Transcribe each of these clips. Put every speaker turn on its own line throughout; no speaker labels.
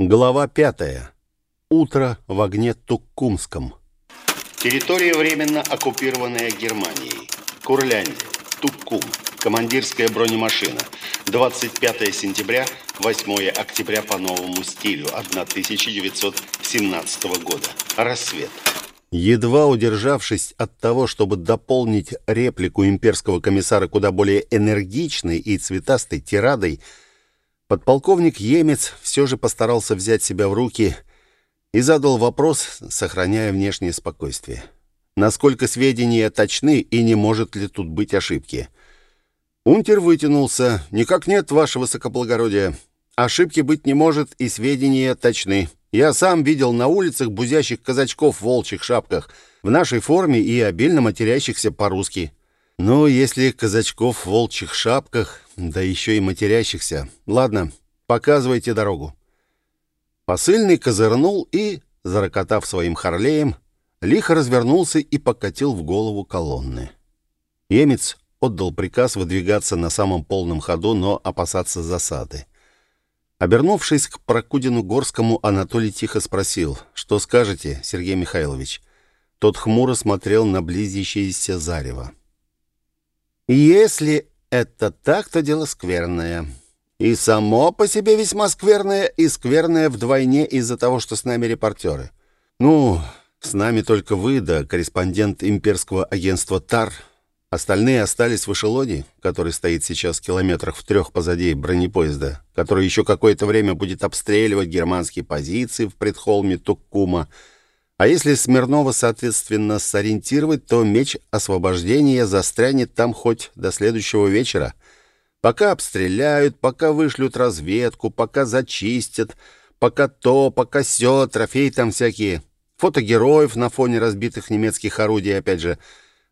Глава пятая. Утро в огне Туккумском.
Территория, временно оккупированная Германией. Курляндия. Туккум. Командирская бронемашина. 25 сентября, 8 октября по новому стилю 1917 года. Рассвет.
Едва удержавшись от того, чтобы дополнить реплику имперского комиссара куда более энергичной и цветастой тирадой, Подполковник Емец все же постарался взять себя в руки и задал вопрос, сохраняя внешнее спокойствие. Насколько сведения точны и не может ли тут быть ошибки? Унтер вытянулся. «Никак нет, ваше высокоблагородие. Ошибки быть не может, и сведения точны. Я сам видел на улицах бузящих казачков в волчьих шапках, в нашей форме и обильно матерящихся по-русски. Ну, если казачков в волчьих шапках, да еще и матерящихся. Ладно, показывайте дорогу. Посыльный козырнул и, зарокотав своим харлеем, лихо развернулся и покатил в голову колонны. Емец отдал приказ выдвигаться на самом полном ходу, но опасаться засады. Обернувшись к Прокудину Горскому, Анатолий тихо спросил, «Что скажете, Сергей Михайлович?» Тот хмуро смотрел на близящееся зарево. «Если это так, то дело скверное. И само по себе весьма скверное, и скверное вдвойне из-за того, что с нами репортеры. Ну, с нами только вы, да корреспондент имперского агентства ТАР. Остальные остались в эшелоне, который стоит сейчас в километрах в трех позади бронепоезда, который еще какое-то время будет обстреливать германские позиции в предхолме Туккума, а если Смирнова, соответственно, сориентировать, то меч освобождения застрянет там хоть до следующего вечера. Пока обстреляют, пока вышлют разведку, пока зачистят, пока то, пока сё, трофеи там всякие. Фото героев на фоне разбитых немецких орудий, опять же.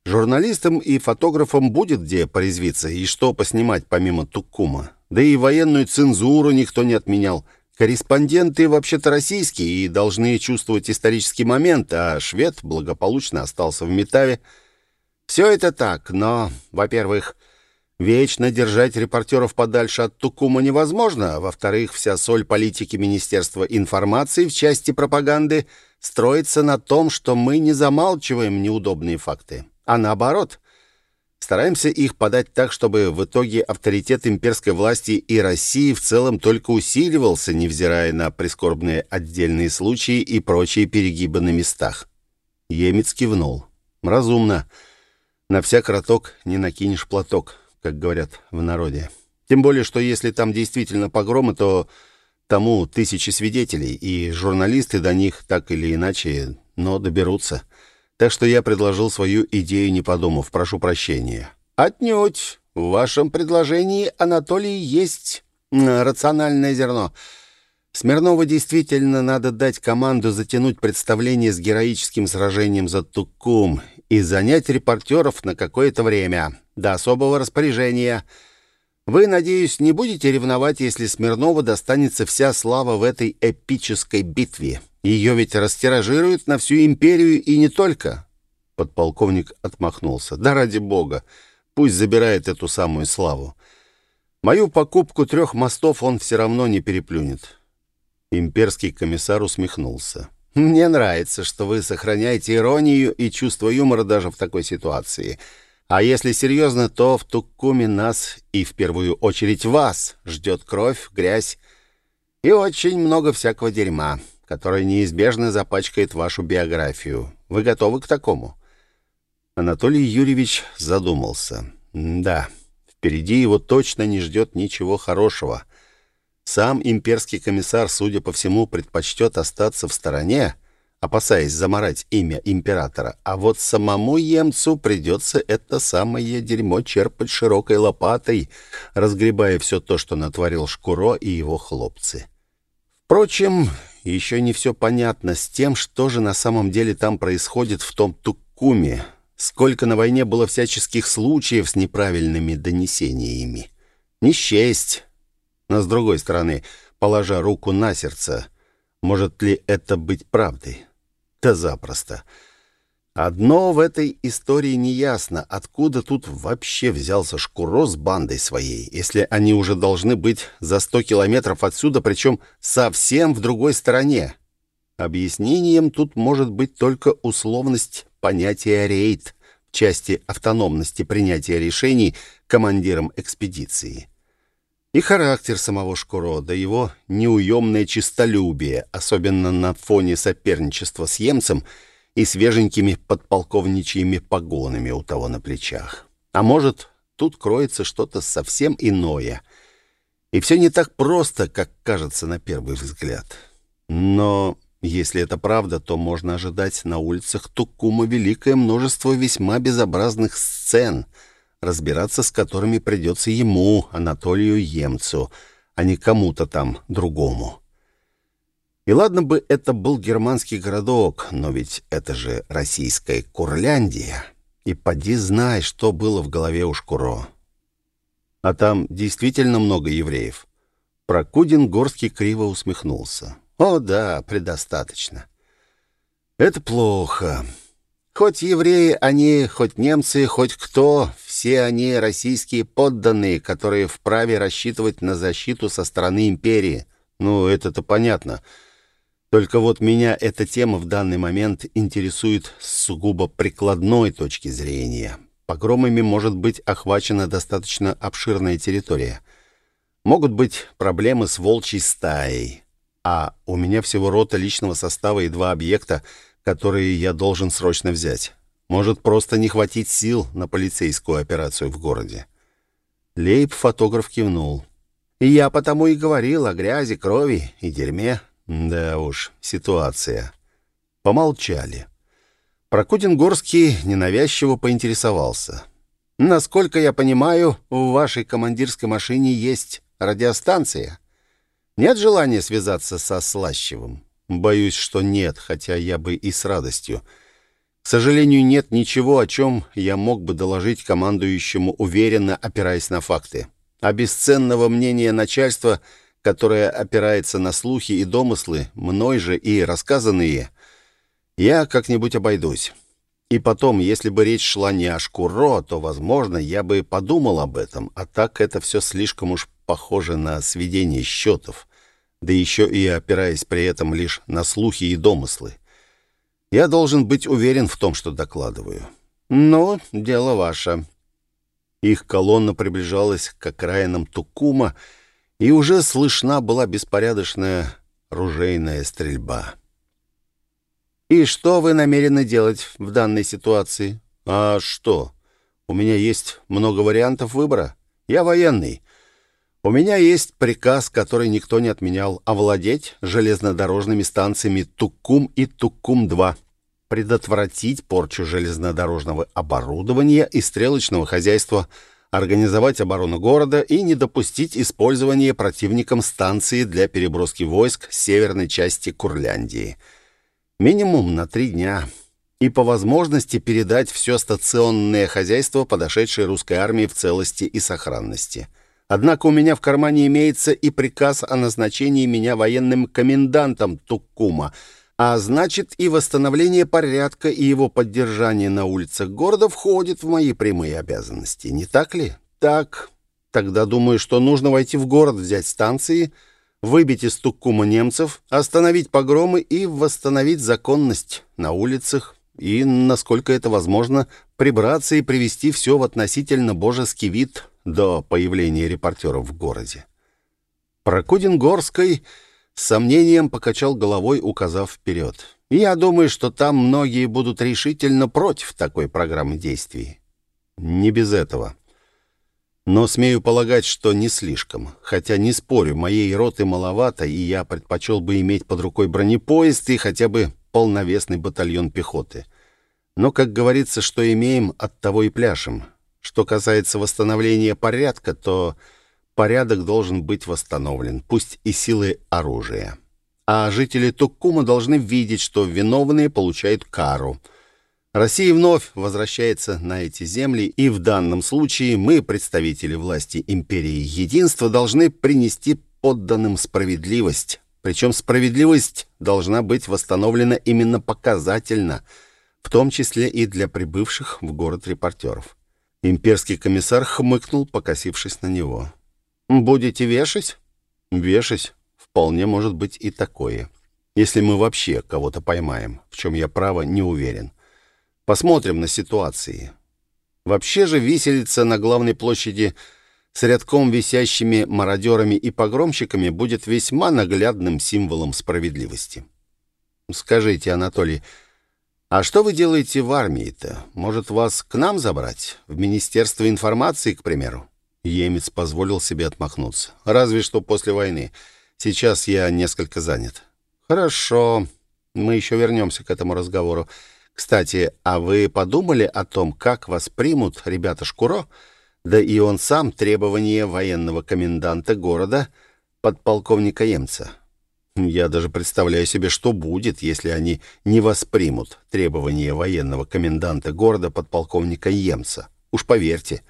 Журналистам и фотографам будет где порезвиться и что поснимать помимо Туккума. Да и военную цензуру никто не отменял. Корреспонденты вообще-то российские и должны чувствовать исторический момент, а швед благополучно остался в Метаве. Все это так, но, во-первых, вечно держать репортеров подальше от Тукума невозможно, а во-вторых, вся соль политики Министерства информации в части пропаганды строится на том, что мы не замалчиваем неудобные факты, а наоборот — Стараемся их подать так, чтобы в итоге авторитет имперской власти и России в целом только усиливался, невзирая на прискорбные отдельные случаи и прочие перегибы на местах. Емец кивнул. «Разумно. На всяк роток не накинешь платок, как говорят в народе. Тем более, что если там действительно погромы, то тому тысячи свидетелей, и журналисты до них так или иначе, но доберутся». Так что я предложил свою идею, не подумав. Прошу прощения. Отнюдь. В вашем предложении, Анатолий, есть рациональное зерно. Смирнову действительно надо дать команду затянуть представление с героическим сражением за Тукум и занять репортеров на какое-то время, до особого распоряжения. Вы, надеюсь, не будете ревновать, если Смирнову достанется вся слава в этой эпической битве. Ее ведь растиражируют на всю империю и не только. Подполковник отмахнулся. Да ради бога, пусть забирает эту самую славу. Мою покупку трех мостов он все равно не переплюнет. Имперский комиссар усмехнулся. «Мне нравится, что вы сохраняете иронию и чувство юмора даже в такой ситуации. А если серьезно, то в Туккуме нас и в первую очередь вас ждет кровь, грязь и очень много всякого дерьма которая неизбежно запачкает вашу биографию. Вы готовы к такому?» Анатолий Юрьевич задумался. «Да, впереди его точно не ждет ничего хорошего. Сам имперский комиссар, судя по всему, предпочтет остаться в стороне, опасаясь заморать имя императора, а вот самому емцу придется это самое дерьмо черпать широкой лопатой, разгребая все то, что натворил Шкуро и его хлопцы. Впрочем, еще не все понятно с тем, что же на самом деле там происходит в том Туккуме. Сколько на войне было всяческих случаев с неправильными донесениями. Не счесть. Но, с другой стороны, положа руку на сердце, может ли это быть правдой? Да запросто. Одно в этой истории неясно, откуда тут вообще взялся Шкуро с бандой своей, если они уже должны быть за сто километров отсюда, причем совсем в другой стороне. Объяснением тут может быть только условность понятия «рейд» в части автономности принятия решений командиром экспедиции. И характер самого Шкуро, да его неуемное честолюбие, особенно на фоне соперничества с Емцем – и свеженькими подполковничьими погонами у того на плечах. А может, тут кроется что-то совсем иное. И все не так просто, как кажется на первый взгляд. Но если это правда, то можно ожидать на улицах Тукума великое множество весьма безобразных сцен, разбираться с которыми придется ему, Анатолию Емцу, а не кому-то там другому. И ладно бы это был германский городок, но ведь это же российская Курляндия. И поди знай, что было в голове у Шкуро. А там действительно много евреев. Прокудин Горский криво усмехнулся. О да, предостаточно. Это плохо. Хоть евреи они, хоть немцы, хоть кто, все они российские подданные, которые вправе рассчитывать на защиту со стороны империи. Ну, это-то понятно. Только вот меня эта тема в данный момент интересует с сугубо прикладной точки зрения. Погромами может быть охвачена достаточно обширная территория. Могут быть проблемы с волчьей стаей. А у меня всего рота личного состава и два объекта, которые я должен срочно взять. Может просто не хватить сил на полицейскую операцию в городе. Лейб-фотограф кивнул. Я потому и говорил о грязи, крови и дерьме. Да уж, ситуация. Помолчали. Прокудин-Горский ненавязчиво поинтересовался. «Насколько я понимаю, в вашей командирской машине есть радиостанция. Нет желания связаться со Слащевым?» «Боюсь, что нет, хотя я бы и с радостью. К сожалению, нет ничего, о чем я мог бы доложить командующему, уверенно опираясь на факты. А бесценного мнения начальства — которая опирается на слухи и домыслы, мной же и рассказанные, я как-нибудь обойдусь. И потом, если бы речь шла не о Шкуро, то, возможно, я бы подумал об этом, а так это все слишком уж похоже на сведение счетов, да еще и опираясь при этом лишь на слухи и домыслы. Я должен быть уверен в том, что докладываю. Но дело ваше. Их колонна приближалась к окраинам Тукума, и уже слышна была беспорядочная ружейная стрельба. «И что вы намерены делать в данной ситуации?» «А что? У меня есть много вариантов выбора. Я военный. У меня есть приказ, который никто не отменял, овладеть железнодорожными станциями Туккум и Туккум-2, предотвратить порчу железнодорожного оборудования и стрелочного хозяйства – организовать оборону города и не допустить использования противником станции для переброски войск с северной части Курляндии. Минимум на три дня. И по возможности передать все стационное хозяйство подошедшей русской армии в целости и сохранности. Однако у меня в кармане имеется и приказ о назначении меня военным комендантом Туккума – а значит, и восстановление порядка и его поддержание на улицах города входит в мои прямые обязанности, не так ли? Так. Тогда думаю, что нужно войти в город, взять станции, выбить из Туккума немцев, остановить погромы и восстановить законность на улицах и, насколько это возможно, прибраться и привести все в относительно божеский вид до появления репортеров в городе. Прокудин-Горской с сомнением покачал головой, указав вперед. «Я думаю, что там многие будут решительно против такой программы действий». «Не без этого». Но смею полагать, что не слишком. Хотя, не спорю, моей роты маловато, и я предпочел бы иметь под рукой бронепоезд и хотя бы полновесный батальон пехоты. Но, как говорится, что имеем, от того и пляшем. Что касается восстановления порядка, то порядок должен быть восстановлен, пусть и силой оружия. А жители Туккума должны видеть, что виновные получают кару. Россия вновь возвращается на эти земли, и в данном случае мы, представители власти империи Единства, должны принести подданным справедливость. Причем справедливость должна быть восстановлена именно показательно, в том числе и для прибывших в город репортеров. Имперский комиссар хмыкнул, покосившись на него. «Будете вешать?» «Вешать? Вполне может быть и такое. Если мы вообще кого-то поймаем, в чем я, право, не уверен. Посмотрим на ситуации. Вообще же виселица на главной площади с рядком висящими мародерами и погромщиками будет весьма наглядным символом справедливости. Скажите, Анатолий, а что вы делаете в армии-то? Может, вас к нам забрать? В Министерство информации, к примеру? Емец позволил себе отмахнуться. Разве что после войны. Сейчас я несколько занят. Хорошо. Мы еще вернемся к этому разговору. Кстати, а вы подумали о том, как вас примут ребята Шкуро, да и он сам требования военного коменданта города, подполковника Емца? Я даже представляю себе, что будет, если они не воспримут требования военного коменданта города подполковника Емца. Уж поверьте.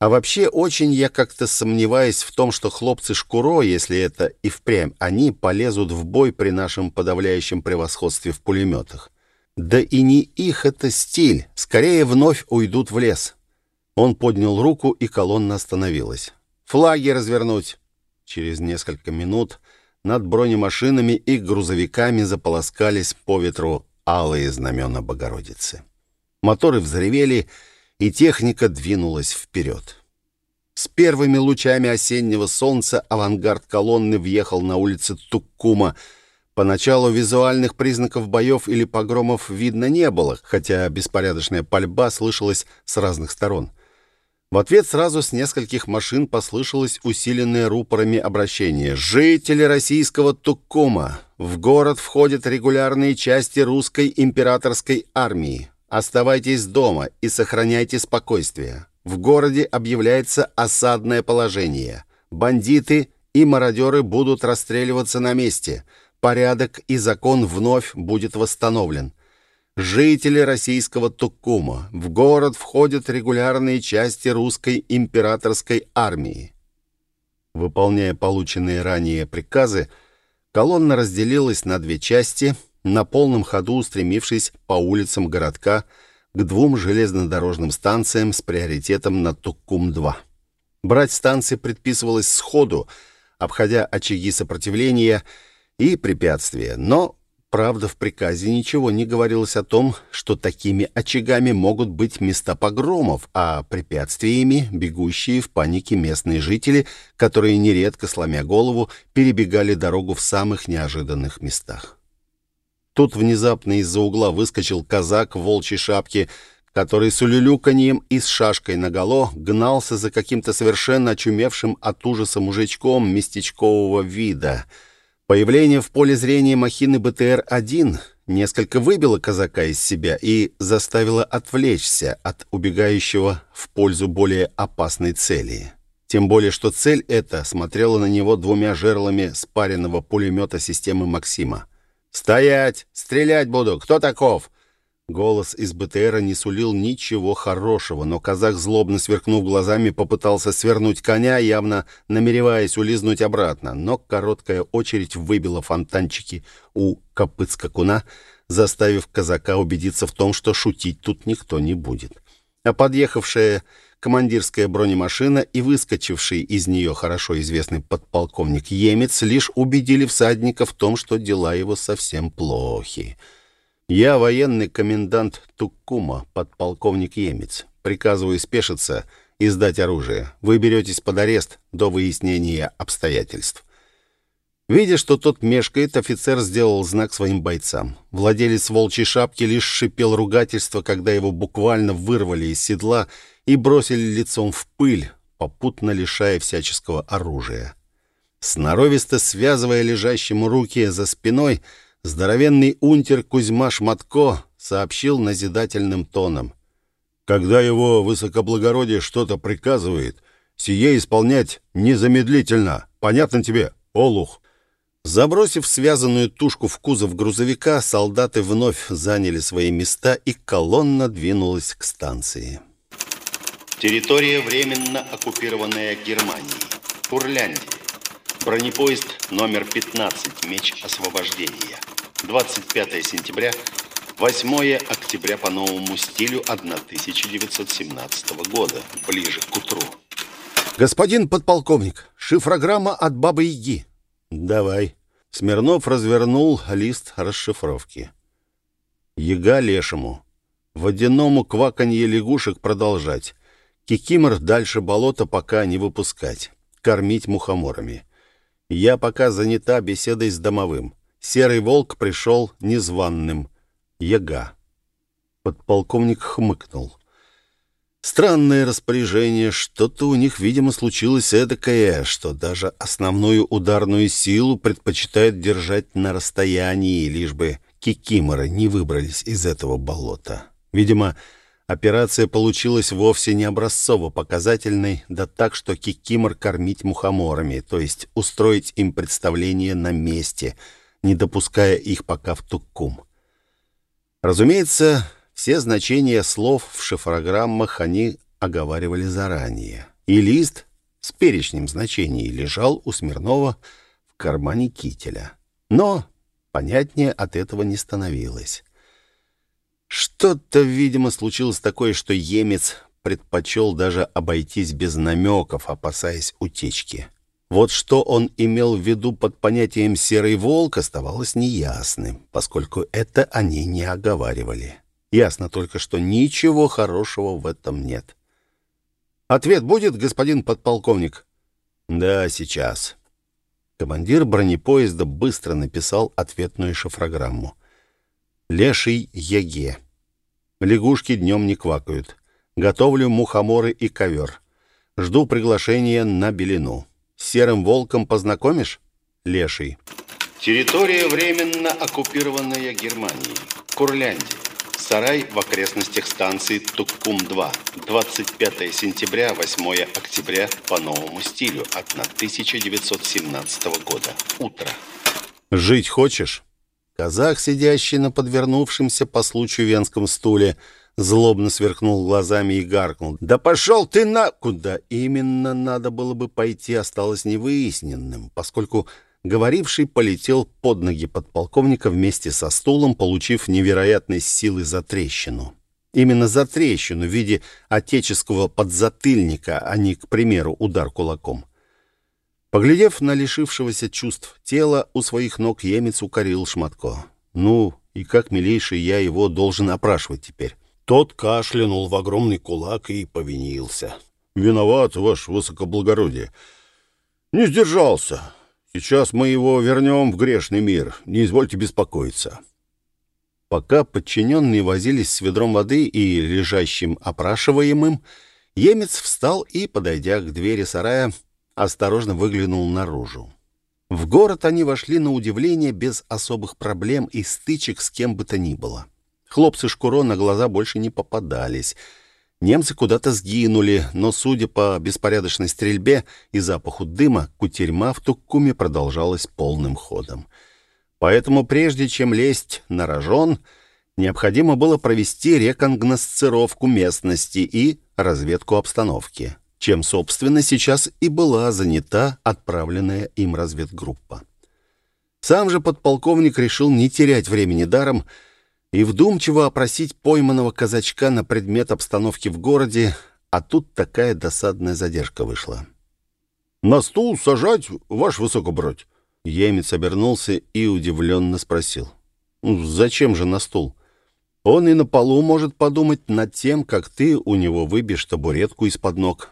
А вообще, очень я как-то сомневаюсь в том, что хлопцы Шкуро, если это и впрямь они, полезут в бой при нашем подавляющем превосходстве в пулеметах. Да и не их это стиль, скорее вновь уйдут в лес. Он поднял руку, и колонна остановилась. «Флаги развернуть!» Через несколько минут над бронемашинами и грузовиками заполоскались по ветру алые знамена Богородицы. Моторы взревели, и техника двинулась вперед. С первыми лучами осеннего солнца авангард колонны въехал на улицы Туккума. Поначалу визуальных признаков боев или погромов видно не было, хотя беспорядочная пальба слышалась с разных сторон. В ответ сразу с нескольких машин послышалось усиленное рупорами обращение. «Жители российского Туккума! В город входят регулярные части русской императорской армии. Оставайтесь дома и сохраняйте спокойствие. В городе объявляется осадное положение. Бандиты и мародеры будут расстреливаться на месте. Порядок и закон вновь будет восстановлен. Жители российского Туккума. В город входят регулярные части русской императорской армии. Выполняя полученные ранее приказы, колонна разделилась на две части, на полном ходу устремившись по улицам городка к двум железнодорожным станциям с приоритетом на Туккум-2. Брать станции предписывалось сходу, обходя очаги сопротивления и препятствия, но Правда, в приказе ничего не говорилось о том, что такими очагами могут быть места погромов, а препятствиями — бегущие в панике местные жители, которые, нередко сломя голову, перебегали дорогу в самых неожиданных местах. Тут внезапно из-за угла выскочил казак в волчьей шапке, который с улюлюканьем и с шашкой наголо гнался за каким-то совершенно очумевшим от ужаса мужичком местечкового вида — Появление в поле зрения махины БТР-1 несколько выбило казака из себя и заставило отвлечься от убегающего в пользу более опасной цели. Тем более, что цель эта смотрела на него двумя жерлами спаренного пулемета системы «Максима». «Стоять! Стрелять буду! Кто таков?» Голос из БТРа не сулил ничего хорошего, но казак, злобно сверкнув глазами, попытался свернуть коня, явно намереваясь улизнуть обратно, но короткая очередь выбила фонтанчики у копыт скакуна, заставив казака убедиться в том, что шутить тут никто не будет. А подъехавшая командирская бронемашина и выскочивший из нее хорошо известный подполковник Емец лишь убедили всадника в том, что дела его совсем плохи. «Я военный комендант Туккума, подполковник Емец. Приказываю спешиться и сдать оружие. Вы беретесь под арест до выяснения обстоятельств». Видя, что тот мешкает, офицер сделал знак своим бойцам. Владелец волчьей шапки лишь шипел ругательство, когда его буквально вырвали из седла и бросили лицом в пыль, попутно лишая всяческого оружия. Сноровисто связывая лежащему руки за спиной, здоровенный унтер Кузьма Шматко сообщил назидательным тоном. «Когда его высокоблагородие что-то приказывает, сие исполнять незамедлительно. Понятно тебе, Олух?» Забросив связанную тушку в кузов грузовика, солдаты вновь заняли свои места, и колонна двинулась к станции.
Территория, временно оккупированная Германией. Курляндия. Бронепоезд номер 15 «Меч освобождения». 25 сентября 8 октября по новому стилю 1917 года, ближе к утру.
«Господин подполковник, шифрограмма от Бабы-Яги». «Давай». Смирнов развернул лист расшифровки. «Яга лешему. Водяному кваканье лягушек продолжать. Кикимор дальше болота пока не выпускать. Кормить мухоморами. Я пока занята беседой с домовым. Серый волк пришел незваным. Яга». Подполковник хмыкнул. Странное распоряжение, что-то у них, видимо, случилось эдакое, что даже основную ударную силу предпочитают держать на расстоянии, лишь бы кикиморы не выбрались из этого болота. Видимо, операция получилась вовсе не образцово-показательной, да так, что кикимор кормить мухоморами, то есть устроить им представление на месте, не допуская их пока в Туккум. Разумеется, все значения слов в шифрограммах они оговаривали заранее. И лист с перечнем значений лежал у Смирнова в кармане кителя. Но понятнее от этого не становилось. Что-то, видимо, случилось такое, что емец предпочел даже обойтись без намеков, опасаясь утечки. Вот что он имел в виду под понятием «серый волк» оставалось неясным, поскольку это они не оговаривали. Ясно только, что ничего хорошего в этом нет. «Ответ будет, господин подполковник?» «Да, сейчас». Командир бронепоезда быстро написал ответную шифрограмму. «Леший Яге. Лягушки днем не квакают. Готовлю мухоморы и ковер. Жду приглашения на Белину. С серым волком познакомишь? Леший».
Территория, временно оккупированная Германией. Курляндия. Сарай в окрестностях станции Туккум-2. 25 сентября, 8 октября по новому стилю. 1917 года. Утро.
«Жить хочешь?» Казах, сидящий на подвернувшемся по случаю венском стуле, злобно сверкнул глазами и гаркнул. «Да пошел ты на...» Куда именно надо было бы пойти, осталось невыясненным, поскольку Говоривший полетел под ноги подполковника вместе со стулом, получив невероятной силы за трещину. Именно за трещину в виде отеческого подзатыльника, а не, к примеру, удар кулаком. Поглядев на лишившегося чувств тела, у своих ног емец укорил Шматко. «Ну, и как, милейший, я его должен опрашивать теперь?» Тот кашлянул в огромный кулак и повинился. «Виноват, ваше высокоблагородие. Не сдержался. Сейчас мы его вернем в грешный мир. Не извольте беспокоиться». Пока подчиненные возились с ведром воды и лежащим опрашиваемым, емец встал и, подойдя к двери сарая, осторожно выглянул наружу. В город они вошли на удивление без особых проблем и стычек с кем бы то ни было. Хлопцы Шкуро на глаза больше не попадались — Немцы куда-то сгинули, но, судя по беспорядочной стрельбе и запаху дыма, кутерьма в Туккуме продолжалась полным ходом. Поэтому прежде чем лезть на рожон, необходимо было провести рекогносцировку местности и разведку обстановки, чем, собственно, сейчас и была занята отправленная им разведгруппа. Сам же подполковник решил не терять времени даром, и вдумчиво опросить пойманного казачка на предмет обстановки в городе, а тут такая досадная задержка вышла. «На стул сажать, ваш высокобродь?» Емец обернулся и удивленно спросил. «Ну, «Зачем же на стул? Он и на полу может подумать над тем, как ты у него выбьешь табуретку из-под ног».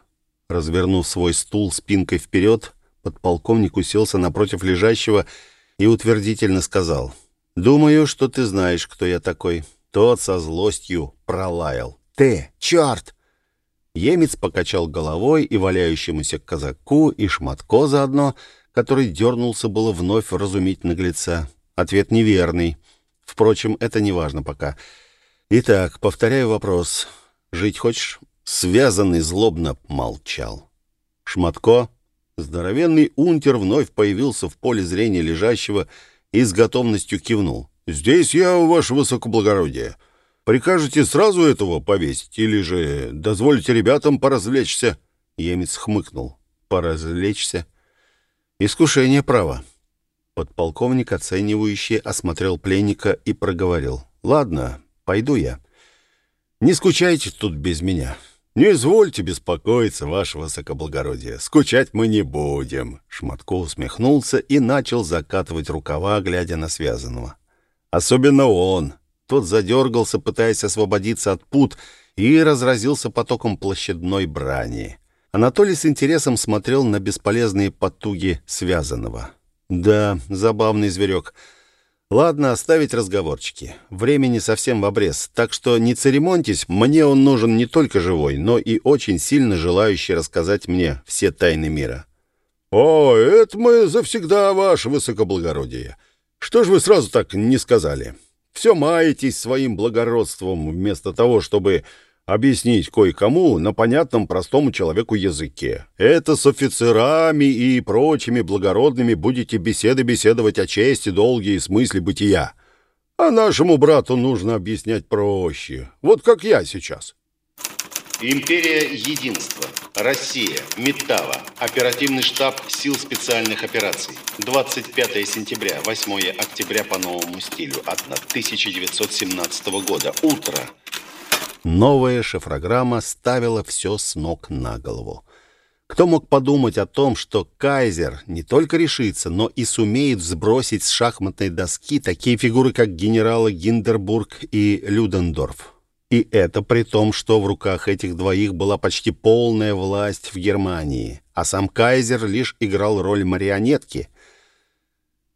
Развернув свой стул спинкой вперед, подполковник уселся напротив лежащего и утвердительно сказал — «Думаю, что ты знаешь, кто я такой». Тот со злостью пролаял. «Ты, черт!» Емец покачал головой и валяющемуся казаку, и шматко заодно, который дернулся было вновь разуметь наглеца. Ответ неверный. Впрочем, это не важно пока. Итак, повторяю вопрос. «Жить хочешь?» Связанный злобно молчал. Шматко, здоровенный унтер, вновь появился в поле зрения лежащего и с готовностью кивнул. «Здесь я, ваше высокоблагородие. Прикажете сразу этого повесить или же дозволите ребятам поразвлечься?» Емец хмыкнул. «Поразвлечься?» «Искушение права». Подполковник, оценивающий, осмотрел пленника и проговорил. Ладно, пойду я. Не скучайте тут без меня. Не извольте беспокоиться, ваше высокоблагородие. Скучать мы не будем. Шматко усмехнулся и начал закатывать рукава, глядя на связанного. Особенно он. Тот задергался, пытаясь освободиться от пут, и разразился потоком площадной брани. Анатолий с интересом смотрел на бесполезные потуги связанного. Да, забавный зверек. Ладно, оставить разговорчики. Времени совсем в обрез, так что не церемоньтесь, мне он нужен не только живой, но и очень сильно желающий рассказать мне все тайны мира. «О, это мы завсегда, ваше высокоблагородие. Что ж вы сразу так не сказали? Все маетесь своим благородством вместо того, чтобы объяснить кое-кому на понятном простому человеку языке. Это с офицерами и прочими благородными будете беседы беседовать о чести, долге и смысле бытия. А нашему брату нужно объяснять проще. Вот как я сейчас.
Империя Единства. Россия. Метава. Оперативный штаб сил специальных операций. 25 сентября, 8 октября по новому стилю. От 1917 года. Утро.
Новая шифрограмма ставила все с ног на голову. Кто мог подумать о том, что Кайзер не только решится, но и сумеет сбросить с шахматной доски такие фигуры, как генералы Гиндербург и Людендорф? И это при том, что в руках этих двоих была почти полная власть в Германии, а сам Кайзер лишь играл роль марионетки —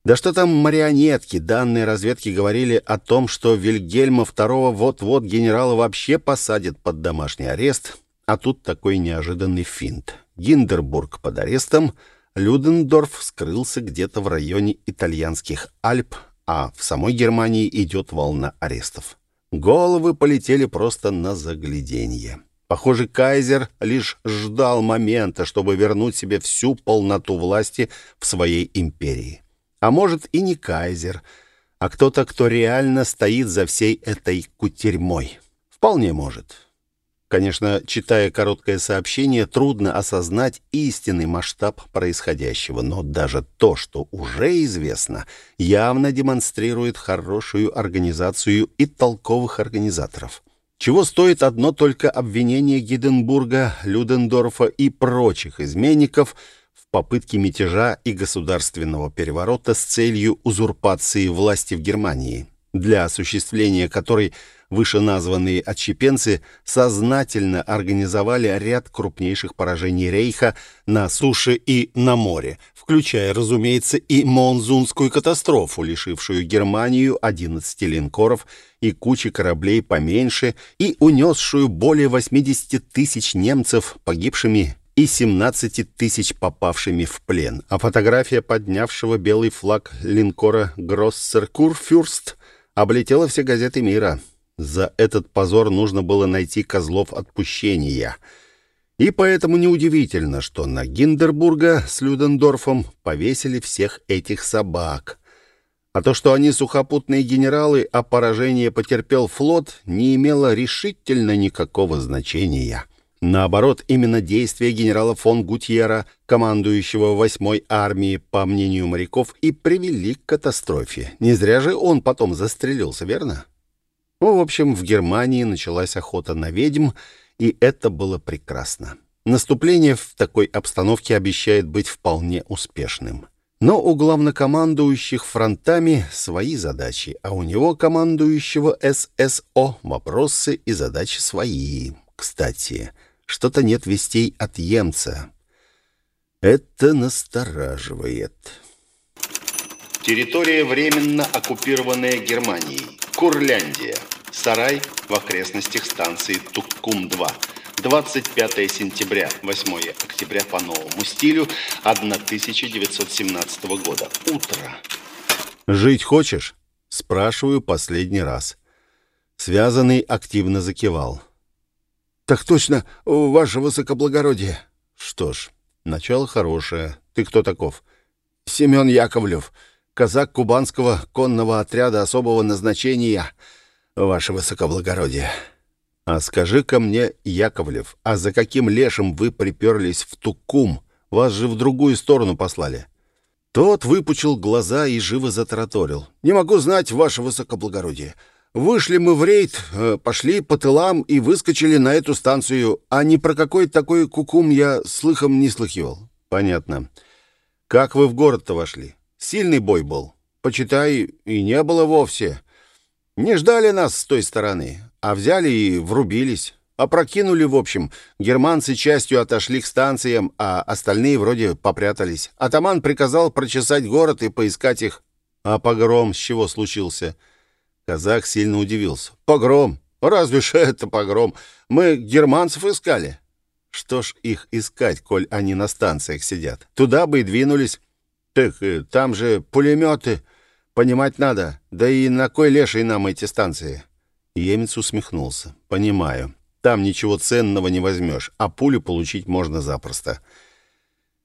да что там марионетки? Данные разведки говорили о том, что Вильгельма II вот-вот генерала вообще посадят под домашний арест, а тут такой неожиданный финт. Гиндербург под арестом, Людендорф скрылся где-то в районе итальянских Альп, а в самой Германии идет волна арестов. Головы полетели просто на загляденье. Похоже, кайзер лишь ждал момента, чтобы вернуть себе всю полноту власти в своей империи. А может и не кайзер, а кто-то, кто реально стоит за всей этой кутерьмой. Вполне может. Конечно, читая короткое сообщение, трудно осознать истинный масштаб происходящего, но даже то, что уже известно, явно демонстрирует хорошую организацию и толковых организаторов. Чего стоит одно только обвинение Гиденбурга, Людендорфа и прочих изменников – попытки мятежа и государственного переворота с целью узурпации власти в Германии, для осуществления которой вышеназванные отщепенцы сознательно организовали ряд крупнейших поражений Рейха на суше и на море, включая, разумеется, и Монзунскую катастрофу, лишившую Германию 11 линкоров и кучи кораблей поменьше и унесшую более 80 тысяч немцев погибшими и 17 тысяч попавшими в плен, а фотография поднявшего белый флаг линкора «Гроссер Курфюрст» облетела все газеты мира. За этот позор нужно было найти козлов отпущения. И поэтому неудивительно, что на Гиндербурга с Людендорфом повесили всех этих собак. А то, что они сухопутные генералы, а поражение потерпел флот, не имело решительно никакого значения. Наоборот, именно действия генерала фон Гутьера, командующего 8-й армией, по мнению моряков, и привели к катастрофе. Не зря же он потом застрелился, верно? Ну, в общем, в Германии началась охота на ведьм, и это было прекрасно. Наступление в такой обстановке обещает быть вполне успешным. Но у главнокомандующих фронтами свои задачи, а у него, командующего ССО, вопросы и задачи свои. Кстати, что-то нет вестей от Емца. Это настораживает.
Территория, временно оккупированная Германией. Курляндия. Сарай в окрестностях станции Туккум-2. 25 сентября, 8 октября по новому стилю 1917 года. Утро.
«Жить хочешь?» Спрашиваю последний раз. Связанный активно закивал. «Так точно, ваше высокоблагородие». «Что ж, начало хорошее. Ты кто таков?» «Семен Яковлев, казак кубанского конного отряда особого назначения, ваше высокоблагородие». «А скажи-ка мне, Яковлев, а за каким лешим вы приперлись в Тукум? Вас же в другую сторону послали». Тот выпучил глаза и живо затраторил. «Не могу знать, ваше высокоблагородие. Вышли мы в рейд, э, пошли по тылам и выскочили на эту станцию, а ни про какой такой кукум я слыхом не слыхивал. Понятно. Как вы в город-то вошли? Сильный бой был. Почитай, и не было вовсе. Не ждали нас с той стороны, а взяли и врубились. Опрокинули, в общем. Германцы частью отошли к станциям, а остальные вроде попрятались. Атаман приказал прочесать город и поискать их. А погром с чего случился? — Казах сильно удивился. «Погром! Разве ж это погром? Мы германцев искали». «Что ж их искать, коль они на станциях сидят? Туда бы и двинулись». «Так э, там же пулеметы. Понимать надо. Да и на кой леший нам эти станции?» Емец усмехнулся. «Понимаю. Там ничего ценного не возьмешь, а пулю получить можно запросто».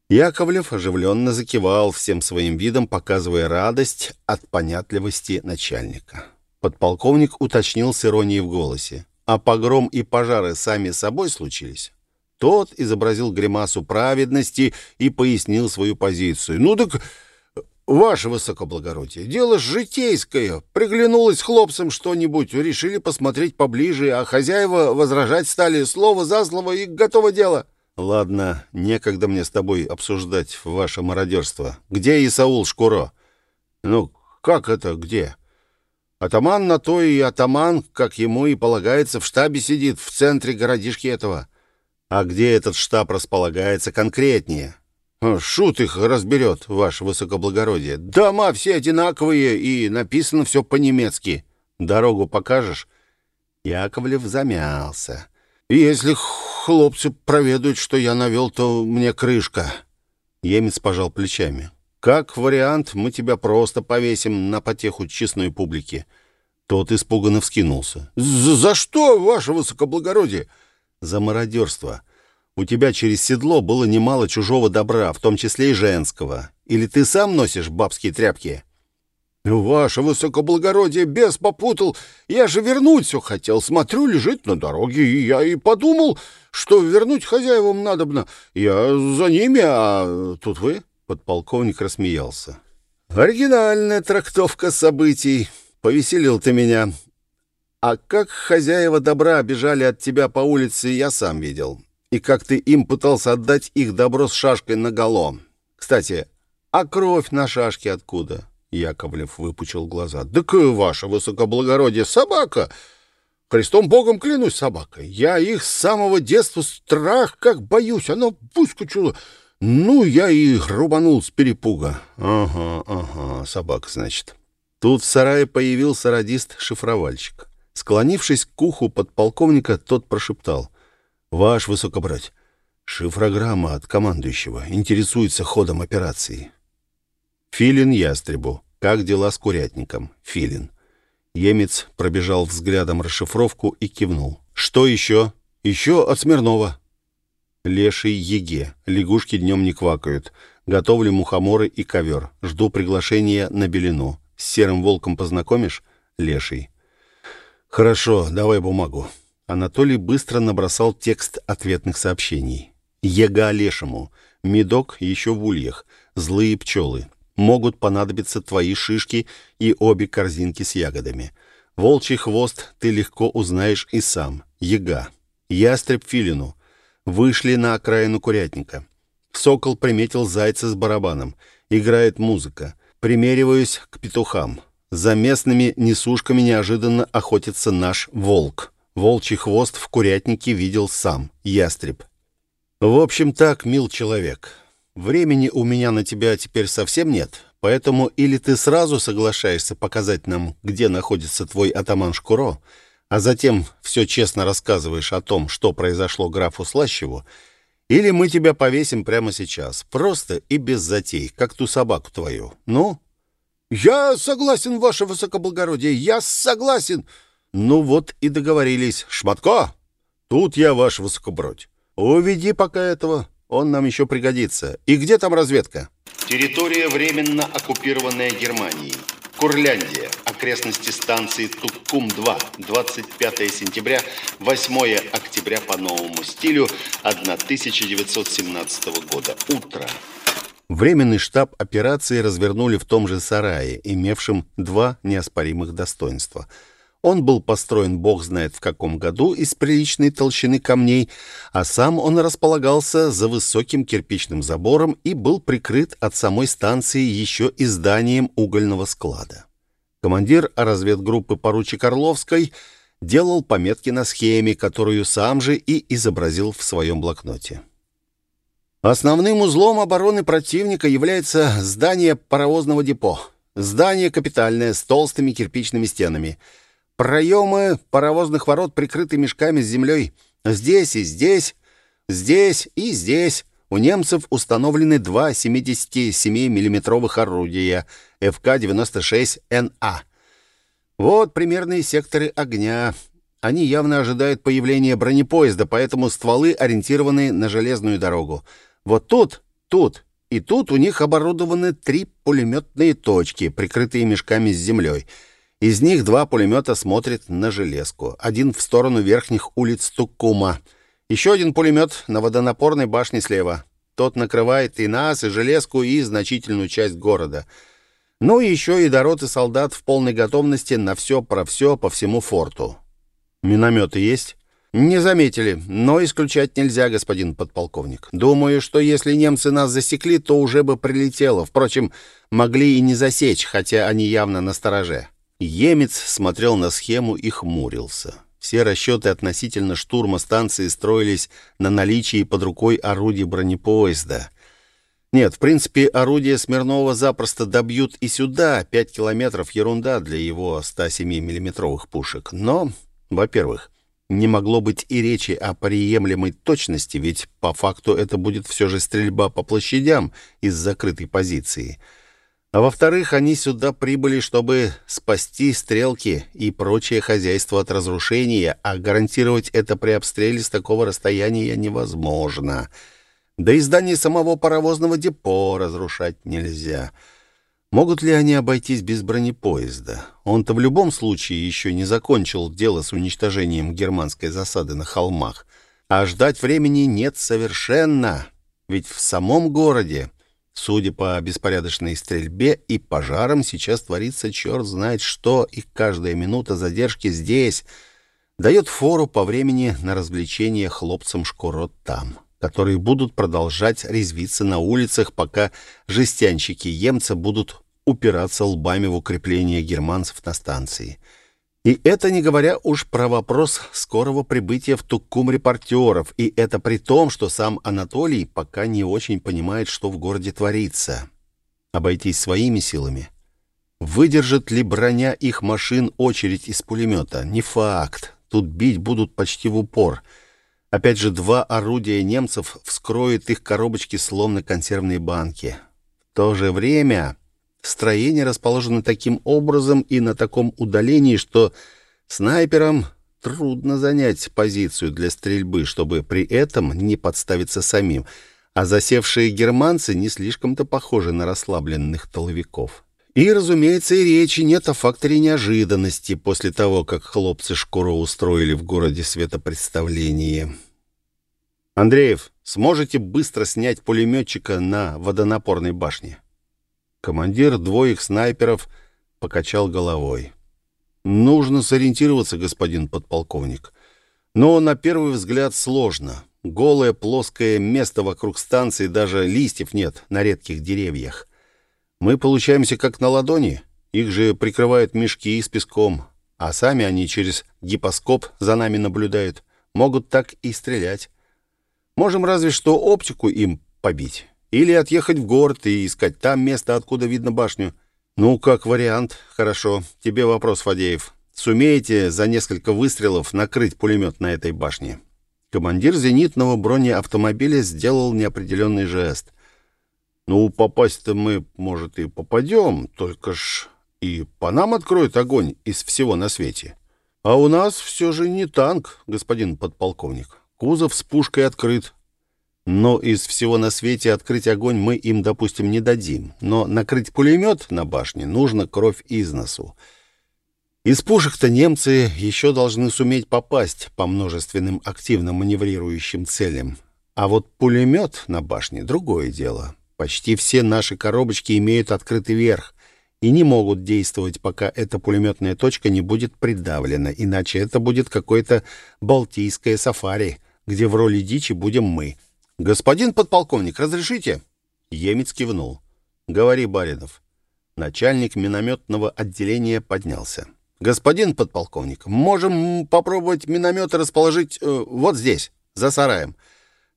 Яковлев оживленно закивал всем своим видом, показывая радость от понятливости начальника. Подполковник уточнил с иронией в голосе. «А погром и пожары сами собой случились?» Тот изобразил гримасу праведности и пояснил свою позицию. «Ну так, ваше высокоблагородие, дело житейское. Приглянулось хлопцам что-нибудь, решили посмотреть поближе, а хозяева возражать стали слово за слово и готово дело». «Ладно, некогда мне с тобой обсуждать ваше мародерство. Где Исаул Шкуро?» «Ну, как это где?» Атаман на то и атаман, как ему и полагается, в штабе сидит, в центре городишки этого. А где этот штаб располагается конкретнее? Шут их разберет, ваше высокоблагородие. Дома все одинаковые, и написано все по-немецки. Дорогу покажешь? Яковлев замялся. Если хлопцы проведают, что я навел, то мне крышка. Емец пожал плечами. Как вариант, мы тебя просто повесим на потеху честной публики». Тот испуганно вскинулся. «За что, ваше высокоблагородие?» «За мародерство. У тебя через седло было немало чужого добра, в том числе и женского. Или ты сам носишь бабские тряпки?» «Ваше высокоблагородие, бес попутал. Я же вернуть все хотел. Смотрю, лежит на дороге, и я и подумал, что вернуть хозяевам надобно. Я за ними, а тут вы...» Подполковник рассмеялся. «Оригинальная трактовка событий. Повеселил ты меня. А как хозяева добра бежали от тебя по улице, я сам видел. И как ты им пытался отдать их добро с шашкой наголо. Кстати, а кровь на шашке откуда?» Яковлев выпучил глаза. «Так, ваше высокоблагородие, собака!» Христом Богом клянусь собакой. Я их с самого детства страх как боюсь. Она выскочила. Ну, я и рубанул с перепуга. Ага, ага, собака, значит. Тут в сарае появился радист-шифровальщик. Склонившись к уху подполковника, тот прошептал. «Ваш высокобрать, шифрограмма от командующего интересуется ходом операции». Филин ястребу. Как дела с курятником? Филин. Емец пробежал взглядом расшифровку и кивнул. «Что еще?» «Еще от Смирнова». Леший Еге. Лягушки днем не квакают. Готовлю мухоморы и ковер. Жду приглашения на белину. С серым волком познакомишь? Леший. Хорошо, давай бумагу. Анатолий быстро набросал текст ответных сообщений. Ега Лешему. Медок еще в ульях. Злые пчелы. Могут понадобиться твои шишки и обе корзинки с ягодами. Волчий хвост ты легко узнаешь и сам. Ега. Ястреб Филину. Вышли на окраину курятника. Сокол приметил зайца с барабаном. Играет музыка. Примериваюсь к петухам. За местными несушками неожиданно охотится наш волк. Волчий хвост в курятнике видел сам, ястреб. В общем так, мил человек. Времени у меня на тебя теперь совсем нет, поэтому или ты сразу соглашаешься показать нам, где находится твой атаман Шкуро, а затем все честно рассказываешь о том, что произошло графу Слащеву, или мы тебя повесим прямо сейчас, просто и без затей, как ту собаку твою. Ну? Я согласен, ваше высокоблагородие, я согласен. Ну вот и договорились. Шматко, тут я ваш высокобродь. Уведи пока этого, он нам еще пригодится. И где там разведка?
Территория, временно оккупированная Германией. Курляндия. Окрестности станции Туккум-2. 25 сентября, 8 октября по новому стилю 1917 года. Утро.
Временный штаб операции развернули в том же сарае, имевшем два неоспоримых достоинства. Он был построен бог знает в каком году из приличной толщины камней, а сам он располагался за высоким кирпичным забором и был прикрыт от самой станции еще и зданием угольного склада. Командир разведгруппы поручик Орловской делал пометки на схеме, которую сам же и изобразил в своем блокноте. Основным узлом обороны противника является здание паровозного депо. Здание капитальное, с толстыми кирпичными стенами – Проемы паровозных ворот прикрыты мешками с землей. Здесь и здесь, здесь и здесь у немцев установлены два 77 миллиметровых орудия ФК-96НА. Вот примерные секторы огня. Они явно ожидают появления бронепоезда, поэтому стволы ориентированы на железную дорогу. Вот тут, тут и тут у них оборудованы три пулеметные точки, прикрытые мешками с землей — из них два пулемета смотрят на железку. Один в сторону верхних улиц Туккума. Еще один пулемет на водонапорной башне слева. Тот накрывает и нас, и железку, и значительную часть города. Ну и еще и дороты солдат в полной готовности на все про все по всему форту. Минометы есть? Не заметили, но исключать нельзя, господин подполковник. Думаю, что если немцы нас засекли, то уже бы прилетело. Впрочем, могли и не засечь, хотя они явно на стороже. Емец смотрел на схему и хмурился. Все расчеты относительно штурма станции строились на наличии под рукой орудий бронепоезда. Нет, в принципе, орудия Смирнова запросто добьют и сюда. Пять километров — ерунда для его 107 миллиметровых пушек. Но, во-первых, не могло быть и речи о приемлемой точности, ведь по факту это будет все же стрельба по площадям из закрытой позиции — а во-вторых, они сюда прибыли, чтобы спасти стрелки и прочее хозяйство от разрушения, а гарантировать это при обстреле с такого расстояния невозможно. Да и здание самого паровозного депо разрушать нельзя. Могут ли они обойтись без бронепоезда? Он-то в любом случае еще не закончил дело с уничтожением германской засады на холмах. А ждать времени нет совершенно. Ведь в самом городе Судя по беспорядочной стрельбе и пожарам, сейчас творится черт знает что, и каждая минута задержки здесь дает фору по времени на развлечение хлопцам шкурот там, которые будут продолжать резвиться на улицах, пока жестянщики-емца будут упираться лбами в укрепление германцев на станции. И это не говоря уж про вопрос скорого прибытия в Туккум репортеров, и это при том, что сам Анатолий пока не очень понимает, что в городе творится. Обойтись своими силами. Выдержит ли броня их машин очередь из пулемета? Не факт. Тут бить будут почти в упор. Опять же, два орудия немцев вскроют их коробочки словно консервные банки. В то же время Строение расположено таким образом и на таком удалении, что снайперам трудно занять позицию для стрельбы, чтобы при этом не подставиться самим. А засевшие германцы не слишком-то похожи на расслабленных толовиков. И, разумеется, и речи нет о факторе неожиданности после того, как хлопцы Шкуро устроили в городе светопредставление. «Андреев, сможете быстро снять пулеметчика на водонапорной башне?» Командир двоих снайперов покачал головой. «Нужно сориентироваться, господин подполковник. Но на первый взгляд сложно. Голое плоское место вокруг станции, даже листьев нет на редких деревьях. Мы получаемся как на ладони. Их же прикрывают мешки с песком, а сами они через гипоскоп за нами наблюдают. Могут так и стрелять. Можем разве что оптику им побить». Или отъехать в город и искать там место, откуда видно башню. Ну, как вариант. Хорошо. Тебе вопрос, Фадеев. Сумеете за несколько выстрелов накрыть пулемет на этой башне? Командир зенитного бронеавтомобиля сделал неопределенный жест. Ну, попасть-то мы, может, и попадем, только ж и по нам откроют огонь из всего на свете. А у нас все же не танк, господин подполковник. Кузов с пушкой открыт, но из всего на свете открыть огонь мы им, допустим, не дадим. Но накрыть пулемет на башне нужно кровь из носу. Из пушек-то немцы еще должны суметь попасть по множественным активно маневрирующим целям. А вот пулемет на башне — другое дело. Почти все наши коробочки имеют открытый верх, и не могут действовать, пока эта пулеметная точка не будет придавлена, иначе это будет какое-то балтийское сафари, где в роли дичи будем мы. «Господин подполковник, разрешите?» Емец кивнул. «Говори, Баринов». Начальник минометного отделения поднялся. «Господин подполковник, можем попробовать минометы расположить э, вот здесь, за сараем.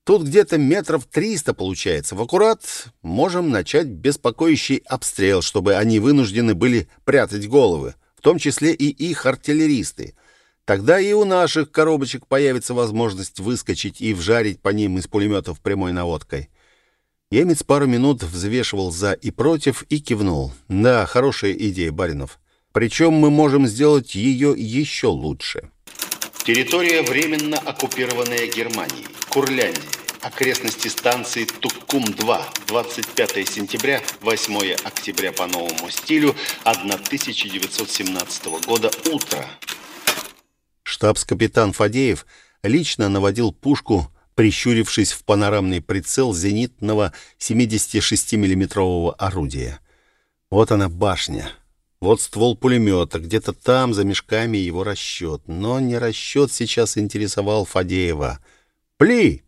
Тут где-то метров триста получается. В аккурат можем начать беспокоящий обстрел, чтобы они вынуждены были прятать головы, в том числе и их артиллеристы. Тогда и у наших коробочек появится возможность выскочить и вжарить по ним из пулеметов прямой наводкой. Емец пару минут взвешивал за и против и кивнул. «Да, хорошая идея, Баринов. Причем мы можем сделать ее еще лучше».
Территория, временно оккупированная Германией. Курляндия. Окрестности станции Туккум-2. 25 сентября, 8 октября по новому стилю 1917 года. Утро.
Штабс-капитан Фадеев лично наводил пушку, прищурившись в панорамный прицел зенитного 76 миллиметрового орудия. Вот она башня. Вот ствол пулемета, где-то там, за мешками, его расчет. Но не расчет сейчас интересовал Фадеева. «Пли!»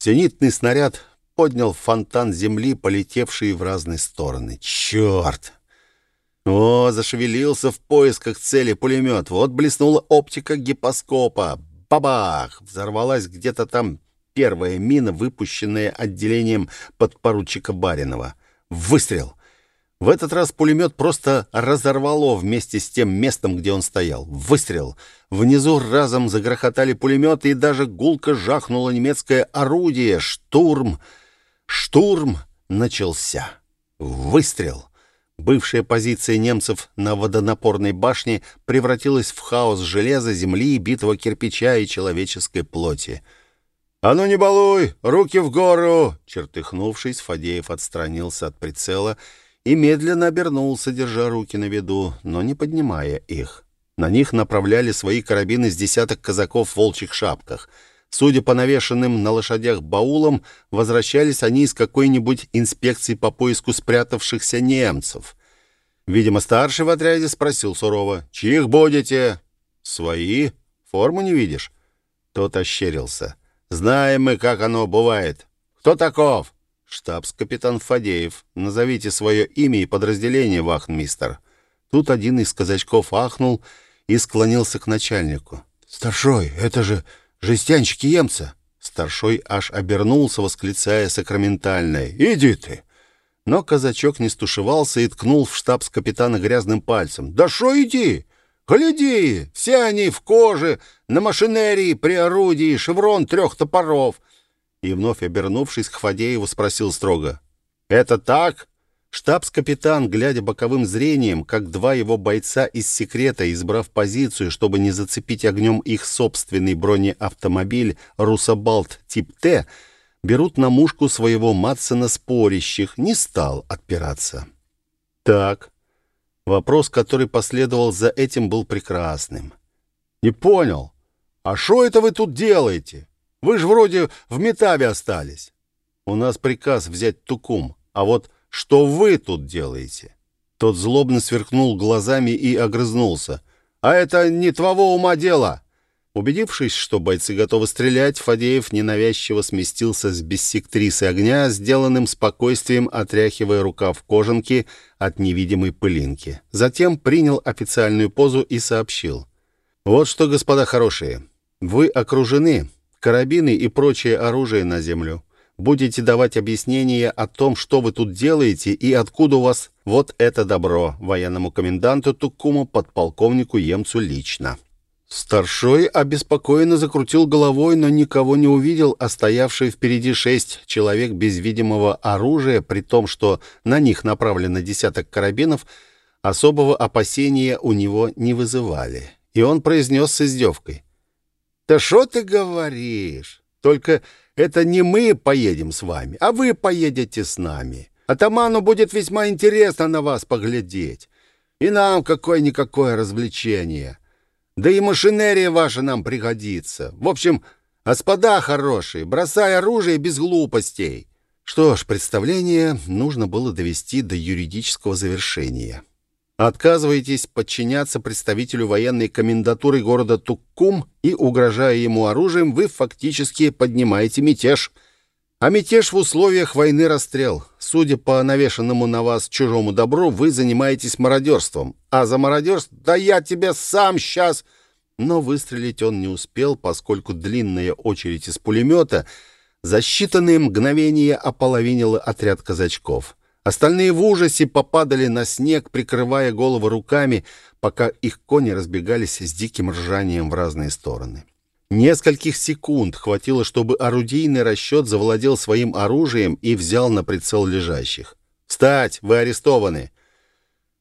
Зенитный снаряд поднял фонтан земли, полетевший в разные стороны. «Черт!» О, зашевелился в поисках цели пулемет. Вот блеснула оптика гипоскопа. Бабах! Взорвалась где-то там первая мина, выпущенная отделением подпоручика Баринова. Выстрел! В этот раз пулемет просто разорвало вместе с тем местом, где он стоял. Выстрел! Внизу разом загрохотали пулеметы, и даже гулко жахнуло немецкое орудие. Штурм! Штурм начался. Выстрел! Бывшая позиция немцев на водонапорной башне превратилась в хаос железа, земли, битого кирпича и человеческой плоти. «А ну не балуй! Руки в гору!» Чертыхнувшись, Фадеев отстранился от прицела и медленно обернулся, держа руки на виду, но не поднимая их. На них направляли свои карабины с десяток казаков в волчьих шапках. Судя по навешанным на лошадях баулам, возвращались они из какой-нибудь инспекции по поиску спрятавшихся немцев. Видимо, старший в отряде спросил сурово, «Чьих будете?» «Свои? Форму не видишь?» Тот ощерился. «Знаем мы, как оно бывает. Кто таков?» «Штабс-капитан Фадеев. Назовите свое имя и подразделение, вахмистер». Тут один из казачков ахнул и склонился к начальнику. «Старшой, это же жестянщики емца!» Старшой аж обернулся, восклицая сакраментальное. «Иди ты!» Но казачок не стушевался и ткнул в штабс-капитана грязным пальцем. «Да шо иди? Гляди! Все они в коже, на машинерии, при орудии, шеврон трех топоров!» И вновь обернувшись к Фадееву, спросил строго. «Это так?» Штабс-капитан, глядя боковым зрением, как два его бойца из секрета, избрав позицию, чтобы не зацепить огнем их собственный бронеавтомобиль «Русабалт тип Т», берут на мушку своего Матсона спорящих, не стал отпираться. Так, вопрос, который последовал за этим, был прекрасным. «Не понял. А что это вы тут делаете? Вы же вроде в Метаве остались. У нас приказ взять Тукум, а вот что вы тут делаете?» Тот злобно сверкнул глазами и огрызнулся. «А это не твоего ума дело!» Убедившись, что бойцы готовы стрелять, Фадеев ненавязчиво сместился с бессектрисы огня, сделанным спокойствием отряхивая рукав кожанки от невидимой пылинки. Затем принял официальную позу и сообщил. «Вот что, господа хорошие, вы окружены, карабины и прочее оружие на землю. Будете давать объяснения о том, что вы тут делаете и откуда у вас вот это добро военному коменданту Тукуму подполковнику Емцу лично». Старшой обеспокоенно закрутил головой, но никого не увидел, а стоявшие впереди шесть человек без видимого оружия, при том, что на них направлено десяток карабинов, особого опасения у него не вызывали. И он произнес с издевкой. «Да что ты говоришь? Только это не мы поедем с вами, а вы поедете с нами. Атаману будет весьма интересно на вас поглядеть. И нам какое-никакое развлечение». Да и машинерия ваша нам пригодится. В общем, господа хорошие, бросай оружие без глупостей. Что ж, представление нужно было довести до юридического завершения. Отказываетесь подчиняться представителю военной комендатуры города Туккум и, угрожая ему оружием, вы фактически поднимаете мятеж. А мятеж в условиях войны расстрел. Судя по навешенному на вас чужому добру, вы занимаетесь мародерством. А за мародерство... Да я тебе сам сейчас... Но выстрелить он не успел, поскольку длинная очередь из пулемета за считанные мгновения ополовинила отряд казачков. Остальные в ужасе попадали на снег, прикрывая головы руками, пока их кони разбегались с диким ржанием в разные стороны. Нескольких секунд хватило, чтобы орудийный расчет завладел своим оружием и взял на прицел лежащих. «Встать! Вы арестованы!»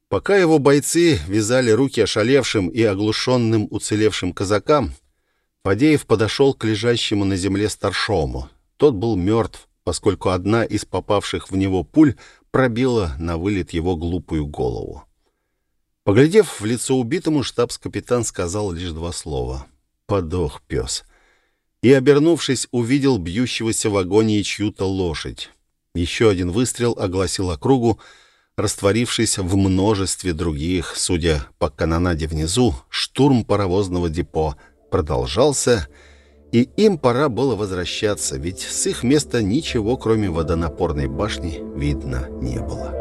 Пока его бойцы вязали руки ошалевшим и оглушенным уцелевшим казакам, Фадеев подошел к лежащему на земле старшому. Тот был мертв, поскольку одна из попавших в него пуль пробила на вылет его глупую голову. Поглядев в лицо убитому, штабс-капитан сказал лишь два слова. «Подох пес». И, обернувшись, увидел бьющегося в агонии чью-то лошадь. Еще один выстрел огласил округу, растворившись в множестве других. Судя по канонаде внизу, штурм паровозного депо продолжался, и им пора было возвращаться, ведь с их места ничего, кроме водонапорной башни, видно не было.